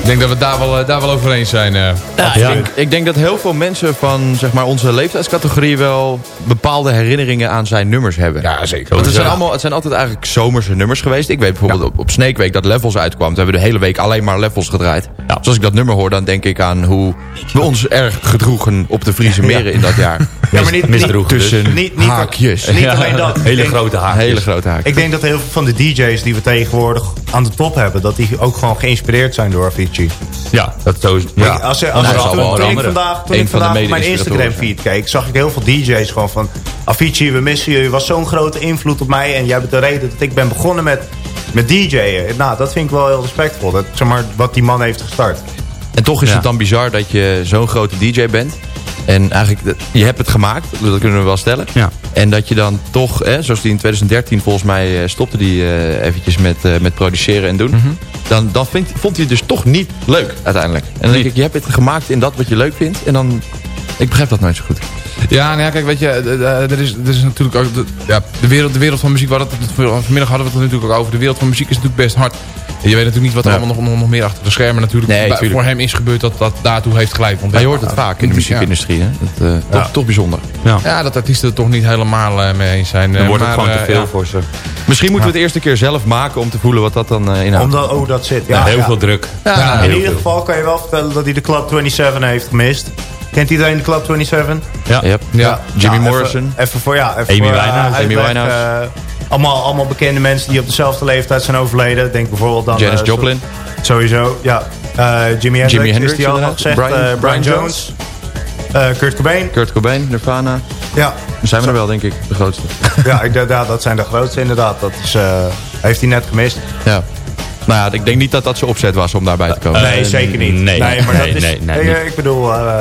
Ik denk dat we het daar wel, eh, daar wel over eens zijn. eh. Ja, ik, denk, ik denk dat heel veel mensen van zeg maar, onze leeftijdscategorie wel bepaalde herinneringen aan zijn nummers hebben. Ja, zeker. Want het zijn, Ja. allemaal, het zijn altijd eigenlijk zomerse nummers geweest. Ik weet bijvoorbeeld op, op Snake Week dat Levels uitkwam. Toen hebben we de hele week alleen maar Levels gedraaid. Dus als ik dat nummer hoor, dan denk ik aan hoe we ons erg gedroegen op de Friese meren in dat jaar. (laughs) Ja, maar niet- Misdroegen niet- tussen niet- niet- haakjes. niet alleen dat. (laughs) Ik Hele denk- grote haakjes. Hele grote haakjes. Ik denk dat heel veel van de DJ's die we tegenwoordig aan de top hebben... dat die ook gewoon geïnspireerd zijn door Avicii. Ja, dat zo. Ik- Ja. Als, als, Nou, als, zal toen, wel toen ik vandaag, toen Een ik van de vandaag op mijn Instagram feed keek... zag ik heel veel DJ's gewoon van... Avicii, we missen je. Je was zo'n grote invloed op mij. En jij bent de reden dat ik ben begonnen met, met DJ'en. Nou, dat vind ik wel heel respectvol. Dat, zeg maar, wat die man heeft gestart. En toch is Ja. het dan bizar dat je zo'n grote DJ bent. En eigenlijk, je hebt het gemaakt, dat kunnen we wel stellen. Ja. En dat je dan toch, hè, zoals die in 2013 volgens mij eh, stopte die eh, eventjes met, eh, met produceren en doen. Mhm. Dan, dan vindt, vond hij het dus toch niet leuk uiteindelijk. En dan denk ik, je hebt het gemaakt in dat wat je leuk vindt. En dan, ik begrijp dat nooit zo goed. Ja, nou ja, kijk, weet je, er is, er is natuurlijk ook... De, ja, de, wereld, de wereld van muziek, hadden het, vanmiddag hadden we het er natuurlijk ook over. De wereld van muziek is natuurlijk best hard. Je weet natuurlijk niet wat er Ja. allemaal nog, nog, nog meer achter de schermen natuurlijk Nee, voor hem is gebeurd dat dat daartoe heeft geleid. Want Maar je hoort het vaak in de muziekindustrie. Hè? Dat, eh, toch, toch bijzonder. Ja. Ja, dat artiesten het toch niet helemaal eh, mee eens zijn. Dan Eh, wordt het gewoon te veel ja. voor ze. Misschien moeten we het eerste keer zelf maken om te voelen wat dat dan eh, inhoudt. Omdat, oh, dat zit. Ja, Ja, heel ja. veel druk. Ja, In ieder geval kan je wel vertellen dat hij de Club 27 heeft gemist. Kent iedereen de Club 27? Ja. Yep. Ja. Jimmy Ja, Morrison. Even, even voor, ja, even Amy voor, eh, Winehouse. Amy Winehouse. eh, allemaal, allemaal bekende mensen die op dezelfde leeftijd zijn overleden. Denk bijvoorbeeld aan... Janis eh, Joplin. Sowieso, ja. Eh, Jimi Hendrix, is Hendrix die al inderdaad. gezegd. Brian- Brian, Brian Jones. Eh, Kurt Cobain. Kurt Cobain, Nirvana. Ja, Dan zijn we er wel, denk ik, de grootste. (laughs) ja, ik, ja, dat zijn de grootste inderdaad. Dat is, eh, heeft hij net gemist. Ja. Nou ja, ik denk niet dat dat zijn opzet was om daarbij te komen. nee, zeker niet. nee, maar nee, dat is, nee, nee, ik, ik bedoel, eh,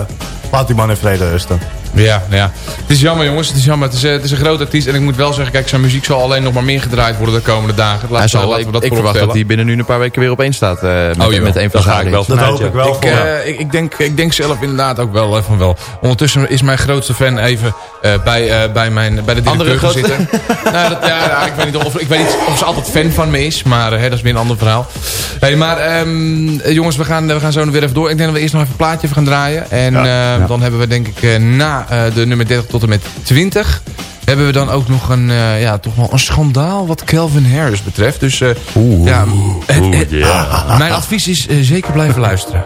laat die man in vrede rusten. Ja, ja. Het is jammer jongens, het is jammer. Het is, eh, het is een groot artiest en ik moet wel zeggen, kijk, zijn muziek zal alleen nog maar meer gedraaid worden de komende dagen. Laat, Hij zal, laten ik, we dat ik verwacht dat hij binnen nu een paar weken weer op één staat. eh, met, jawel. met een van ga ik wel. Dat hoop ik wel Ik, eh, ik, ik, denk, ik denk zelf inderdaad ook wel eh, van wel. Ondertussen is mijn grootste fan even eh, bij, eh, bij, mijn, bij de Andere directeur zitten. (laughs) nou, dat, ja, ja, ik, weet niet of, ik weet niet of ze altijd fan van me is, maar eh, hè, dat is weer een ander verhaal. Hey, maar ehm, eh, jongens, we gaan, we gaan zo weer even door. Ik denk dat we eerst nog even een plaatje gaan draaien. En eh, dan hebben we denk ik eh, na eh, de nummer 30 tot en met 20... hebben we dan ook nog een, eh, ja, toch wel een schandaal wat Calvin Harris betreft. Dus eh, ja, het- het- mijn advies is zeker blijven luisteren.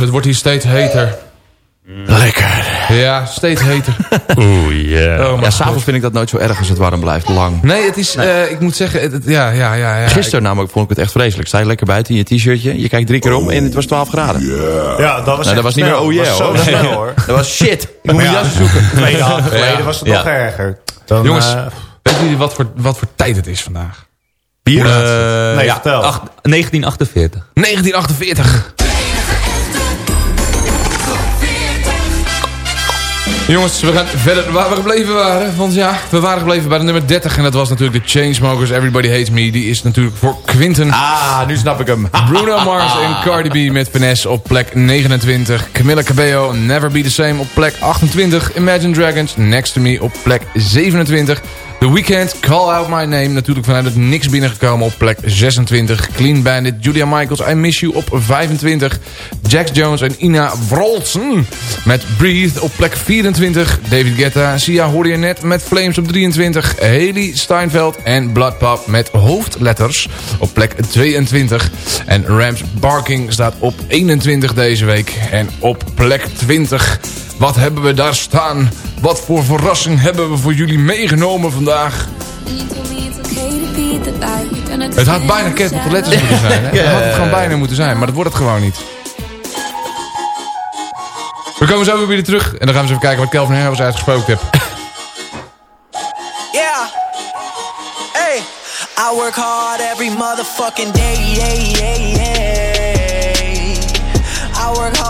Het wordt hier steeds heter. Lekker. Ja, steeds heter. (laughs) Oeh, yeah. Oh, ja, s'avonds vind ik dat nooit zo erg als het warm blijft. Lang. Nee, het is, eh, ik moet zeggen, het, het- ja, ja, ja. ja Gisteren namelijk vond ik het echt vreselijk. Sta je lekker buiten in je t-shirtje. Je kijkt drie keer om en het was 12 graden. Ja, dat was, Nou, dat was niet meer oh yeah Dat was hoor. zo snel (laughs) hoor. Dat was shit. Ik moet ja, jas zoeken. Twee dagen (laughs) geleden Ja. was het Ja. nog erger. Dan, Jongens, eh, weten jullie wat voor, wat voor tijd het is vandaag? Bier? nee, ja, vertel. acht- 1948. 1948. Jongens, we gaan verder waar we gebleven waren. Want ja, we waren gebleven bij de nummer 30. En dat was natuurlijk de Chainsmokers Everybody Hates Me. Die is natuurlijk voor Quinten. Ah, nu snap ik hem. (laughs) Bruno Mars en Cardi B met Finesse op plek 29. Camilla Cabello, Never Be The Same op plek 28. Imagine Dragons, Next To Me op plek 27. The Weeknd, Call Out My Name, natuurlijk vanuit het niks binnengekomen op plek 26. Clean Bandit, Julia Michaels, I Miss You op 25. Jax Jones en Ina Wrolsen met Breathe op plek 24. David Guetta, Sia hoorde net met Flames op 23. Haley Steinfeld en Bloodpop met hoofdletters op plek 22. En Rams Barking staat op 21 deze week. En op plek 20... Wat hebben we daar staan? Wat voor verrassing hebben we voor jullie meegenomen vandaag? Het had bijna capital letters moeten zijn. Hè? (laughs) Het had het gewoon bijna moeten zijn, maar dat wordt het gewoon niet. We komen zo weer weer terug en dan gaan we eens even kijken wat Kelvin Harris uitgesproken heeft. (laughs) Yeah. Hey, I work hard every motherfucking day. Yeah, yeah, yeah. I work hard,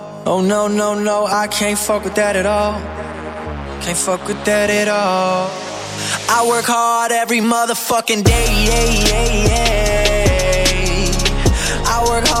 Oh no, no, no, I can't fuck with that at all. Can't fuck with that at all. I work hard every motherfucking day. Yeah, yeah, yeah. I work hard,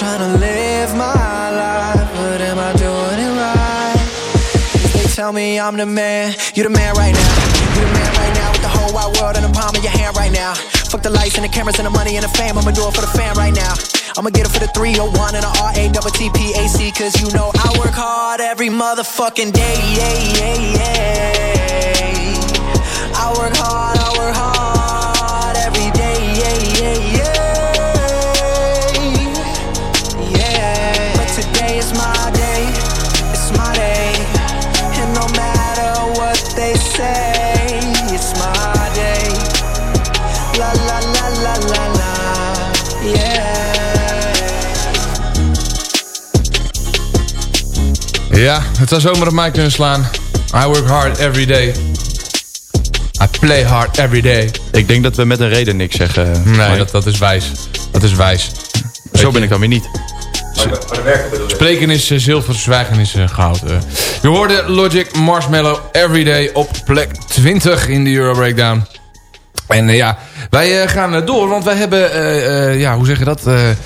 Trying to live my life, but am I doing it right? They tell me I'm the man, you the man right now. You the man right now with the whole wide world in the palm of your hand right now. Fuck the lights and the cameras and the money and the fame. I'ma do it for the fam right now. I'ma get it for the 301 and the R-A-T-T-P-A-C Cause you know I work hard every motherfucking day yeah, yeah, yeah. I work hard, I work hard Ja, het zou zomaar op mij kunnen slaan. I work hard every day. I play hard every day. Ik denk dat we met een reden niks zeggen. Nee, dat, dat is wijs. Dat is wijs. Zo ben ik dan weer niet. Spreken is eh, zilver, zwijgen is eh, goud. eh. Je hoorde Logic Marshmallow Everyday op plek 20 in de Euro Breakdown. En eh, ja, wij eh, gaan eh, door, want wij hebben, eh, eh, ja, hoe zeg je dat? Eh, eh,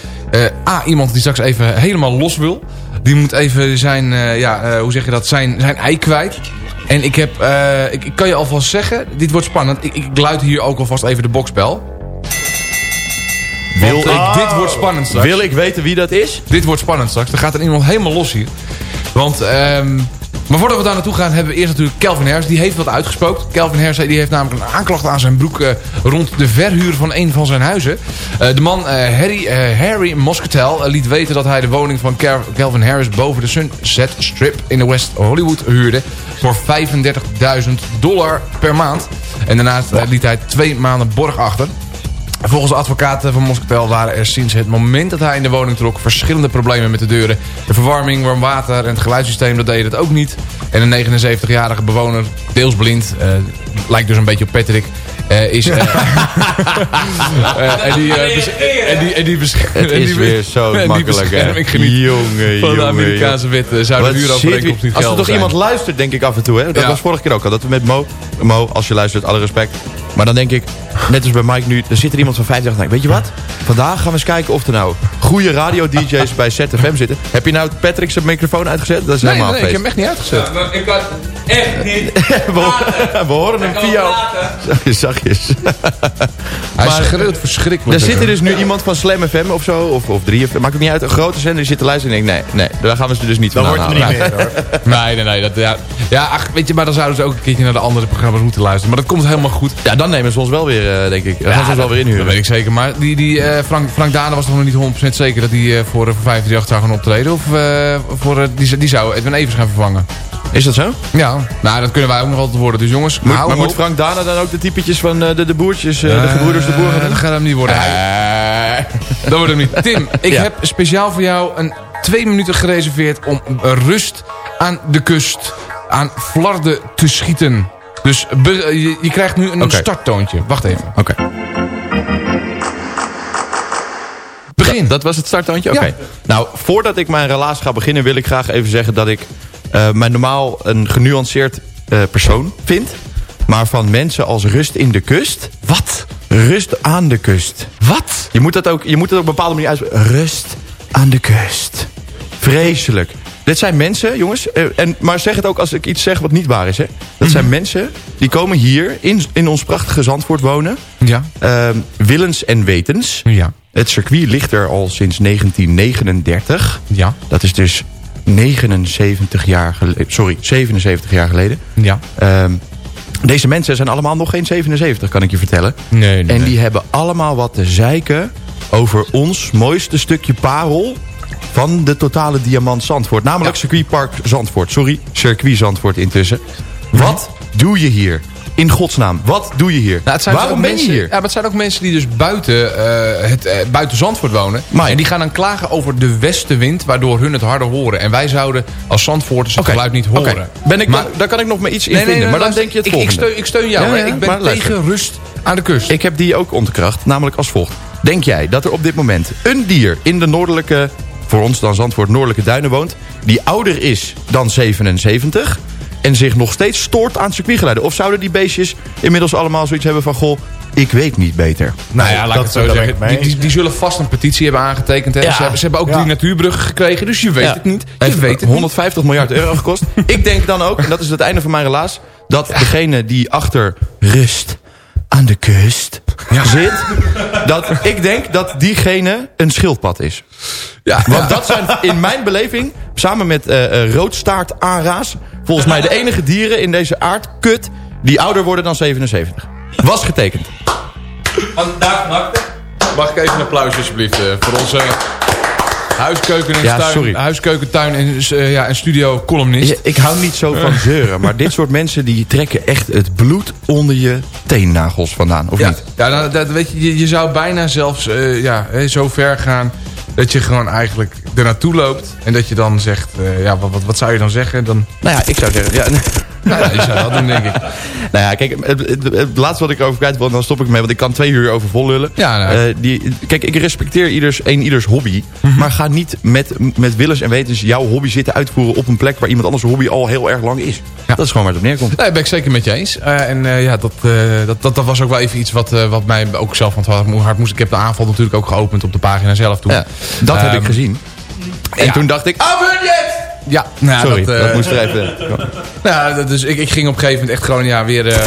A, iemand die straks even helemaal los wil. Die moet even zijn, eh, ja, eh, hoe zeg je dat, zijn, zijn ei kwijt. En ik heb, eh, ik, ik kan je alvast zeggen, dit wordt spannend. Ik, ik luid hier ook alvast even de boksbel. Wil ik- dit wordt spannend straks. Wil ik weten wie dat is? Dit wordt spannend straks. Er gaat er iemand helemaal los hier. Want, ehm, maar voordat we daar naartoe gaan, hebben we eerst natuurlijk Kelvin Harris. Die heeft wat uitgespookt. Kelvin Harris heeft namelijk een aanklacht aan zijn broek... eh, rond de verhuur van een van zijn huizen. Eh, de man eh, Harry, Harry Moscatel liet weten dat hij de woning van Kel- Kelvin Harris... boven de Sunset Strip in de West Hollywood huurde... voor 35.000 dollar per maand. En daarnaast liet hij twee maanden borg achter. Volgens de advocaten van Moscatel waren er sinds het moment dat hij in de woning trok... verschillende problemen met de deuren. De verwarming, warm water en het geluidssysteem, dat deed het ook niet. En een 79-jarige bewoner, deels blind, eh, lijkt dus een beetje op Patrick... eh, is, (laughs) eh, en die, en die, en die Het is weer zo makkelijk, hè? geniet Jongen, van de Amerikaanse wet zou de huurovereenkomst niet Als er toch zijn. iemand luistert, denk ik af en toe. Hè? Dat Ja. was vorige keer ook al. Dat we met Mo... Mo, als je luistert, alle respect. Maar dan denk ik, net als bij Mike nu... Er zit er iemand van 50 jaar. Weet je wat? Vandaag gaan we eens kijken of er nou goede radio-dj's bij ZFM zitten. Heb je nou Patrick zijn microfoon uitgezet? Dat is Nee, helemaal nee, ik heb hem echt niet uitgezet. ik kan echt niet. (laughs) We horen hem via... Zachtjes, zachtjes. Hij Maar- schreeuwt verschrikkelijk. Er zit er dus nu iemand van Slam FM of zo, of, of 3FM, maakt ook niet uit. Een grote zender die zit te luisteren en denkt, nee, nee, daar gaan we ze dus niet Dan vandaan wordt het niet meer hoor. (laughs) Nee, nee, nee. Dat, ja, ja, ach, weet je, maar dan zouden ze ook een keertje naar de andere programma's moeten luisteren. Maar dat komt helemaal goed. Ja, dan nemen ze ons wel weer, eh, denk ik. Dan gaan ze ons wel weer Dat inhuren. weet ik zeker. Maar die, die, eh, Frank, Frank Dane was nog niet 100% zeker dat hij eh, voor, voor 538 zou gaan optreden? Of voor, die, die zou Edwin Evers gaan vervangen? Is dat zo? Ja, nou dat kunnen wij ook nog altijd worden. Dus jongens, Moet, maar moet. Frank Dana dan ook de typetjes van de, de boertjes, de gebroeders de boer gaan? Dat gaat hem niet worden. (laughs) Dat wordt hem niet. Tim, ik Ja. heb speciaal voor jou een twee minuten gereserveerd om rust aan de kust, aan flarden te schieten. Dus je, je krijgt nu een starttoontje. Wacht even. Oké. Begin. Dat was het starttoontje? Oké. Ja. Nou, voordat ik mijn relaas ga beginnen... wil ik graag even zeggen dat ik eh, mij normaal een genuanceerd eh, persoon vind. Maar van mensen als rust in de kust... Wat? Rust aan de kust. Wat? Je moet dat ook, je moet het op een bepaalde manier uitspreken. Rust aan de kust. Vreselijk. Dit zijn mensen, jongens. eh, en, maar zeg het ook als ik iets zeg wat niet waar is. Hè. Dat zijn mensen die komen hier in, in ons prachtige Zandvoort wonen. Ja. Ehm, willens en wetens. Ja. Het circuit ligt er al sinds 1939. Ja. Dat is dus 79 jaar geleden. Sorry, 77 jaar geleden. Ja. Ehm, deze mensen zijn allemaal nog geen 77, kan ik je vertellen. Nee, nee, En die hebben allemaal wat te zeiken over ons mooiste stukje parel van de totale diamant Zandvoort. Namelijk circuitpark Zandvoort. Sorry, circuit Zandvoort intussen. Wat doe je hier? In godsnaam, wat doe je hier? Nou, het zijn Waarom ben je mensen, hier? Ja, maar het zijn ook mensen die dus buiten, eh, het, eh, buiten Zandvoort wonen. Maar- en die gaan dan klagen over de westenwind, waardoor hun het harder horen. En wij zouden als Zandvoorters het geluid niet horen. Ben ik, Maar- daar- daar kan ik nog maar iets in Nee, nee, vinden. nee, maar dan denk je het ik, ik, volgende. steun, ik steun jou, Ja, ja, ik ben tegen rust aan de kust. Ik heb die ook ontkracht, namelijk als volgt. Denk jij dat er op dit moment een dier in de noordelijke, voor ons dan Zandvoort, noordelijke duinen woont... die ouder is dan 77 en zich nog steeds stoort aan circuitgeluiden? Of zouden die beestjes inmiddels allemaal zoiets hebben van... goh, ik weet niet beter? Nou ja, laat ik dat- het zo zeggen. ik Die, die, die zullen vast een petitie hebben aangetekend. Hè. Ja. Ze, hebben, ze hebben ook Ja. drie natuurbruggen gekregen, dus je weet Ja. het niet. Je Heeft weet het niet. 150 miljard euro gekost. ik denk dan ook, en dat is het einde van mijn relaas... dat degene die achter rust aan de kust zit... dat ik denk dat diegene een schildpad is. Ja, Want dat zijn in mijn beleving, samen met eh eh, roodstaart aanraas... volgens mij de enige dieren in deze aardkut... die ouder worden dan 77. Was getekend. Vandaag. Mag ik even een applaus alsjeblieft eh, voor onze huiskeuken en, Ja, tuin, sorry. huiskeuken, tuin en, eh, ja, en studio columnist. Ja, Ik hou niet zo van zeuren, maar dit soort mensen... die trekken echt het bloed onder je teennagels vandaan, of Ja, niet? ja nou, dat, weet je, je, je zou bijna zelfs eh, ja, zo ver gaan dat je gewoon eigenlijk er naartoe loopt. En dat je dan zegt, eh, ja, wat, wat, wat zou je dan zeggen? Dan, Nou ja, ik zou zeggen... Ja, Nou ja, je zou dat doen, denk ik. Nou ja, kijk, het, het, het laatste wat ik erover kwijt wil, dan stop ik mee, want ik kan twee uur over vol lullen. Ja, nou. Eh, die, kijk, ik respecteer ieders, een ieders hobby, Mhm. maar ga niet met, met willens en wetens jouw hobby zitten uitvoeren op een plek waar iemand anders hobby al heel erg lang is. Dat is gewoon waar het op neerkomt. Nee, ben ik zeker met je eens. Eh, en eh, ja, dat, dat, dat, dat was ook wel even iets wat, wat mij ook zelf van het hart moest. Ik heb de aanval natuurlijk ook geopend op de pagina zelf toen. Ja, dat heb Ehm, ik gezien. En toen dacht ik! Ja, nou, ja, Sorry, dat, dat, eh, moest er even... (laughs) Nou, dat- dus ik, ik ging op een gegeven moment echt gewoon ja, weer eh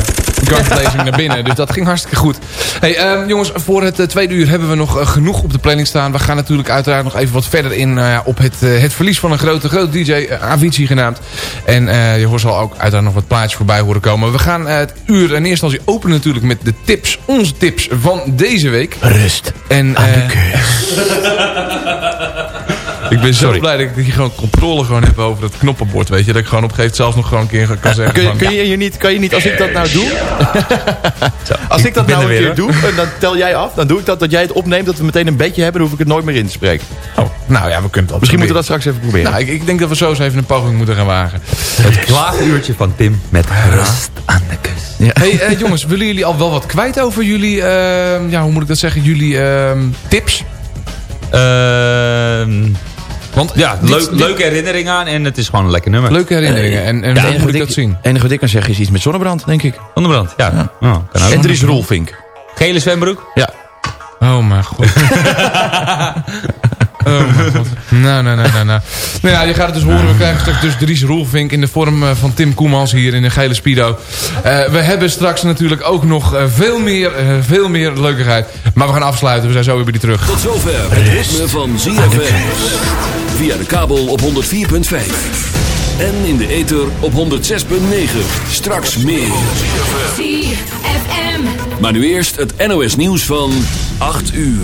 gunsblazing naar binnen. Dus dat ging hartstikke goed. Hey, ehm, jongens, voor het eh, tweede uur hebben we nog genoeg op de planning staan. We gaan natuurlijk uiteraard nog even wat verder in eh, op het, eh, het verlies van een grote, grote DJ, Avicii genaamd. En eh, je hoort zal ook uiteraard nog wat plaatjes voorbij horen komen. We gaan eh, het uur in eerste instantie openen natuurlijk met de tips, onze tips van deze week. Rust. En, eh, (laughs) ik ben zo blij dat ik hier gewoon controle gewoon heb over het knoppenbord, weet je. Dat ik gewoon op een gegeven moment zelfs nog gewoon een keer kan zeggen Kun, je- van, kun, je niet, kan je niet, als ik dat nou doe... (laughs) als ik dat nou een weer, keer hoor. doe, en dan tel jij af. Dan doe ik dat, dat jij het opneemt, dat we meteen een beetje hebben... dan hoef ik het nooit meer in te spreken. Oh, nou ja, we kunnen het Misschien moeten we dat straks even proberen. Nou, ik, ik denk dat we zo eens even een poging moeten gaan wagen. Het klaaguurtje van Tim met rust aan de kust. Hey eh, jongens, willen jullie al wel wat kwijt over jullie, ehm, ja, hoe moet ik dat zeggen, jullie ehm, tips? Ehm, Want ja, dit- leuk, dit- leuke herinnering aan en het is gewoon een lekker nummer. Leuke herinneringen. En, en Ja, enige moet ik dat zien? Het enige wat ik kan zeggen is iets met zonnebrand, denk ik. Zonnebrand, ja. Oh, kan ook. En Dries Rolfink. Gele zwembroek? Ja. Oh mijn god. (laughs) (laughs) Oh mijn god. Nou, nou, nou, nou, nou. Nou ja, je gaat het dus horen. We krijgen straks dus Dries Roelvink in de vorm eh, van Tim Koemans hier in de gele Speedo. Eh, we hebben straks natuurlijk ook nog eh, veel, meer, eh, veel meer leukigheid. Maar we gaan afsluiten. We zijn zo weer bij die terug. Tot zover het ritme van ZFM. Via de kabel op 104.5. En in de ether op 106.9. Straks meer. ZFM. Maar nu eerst het NOS nieuws van 8 uur.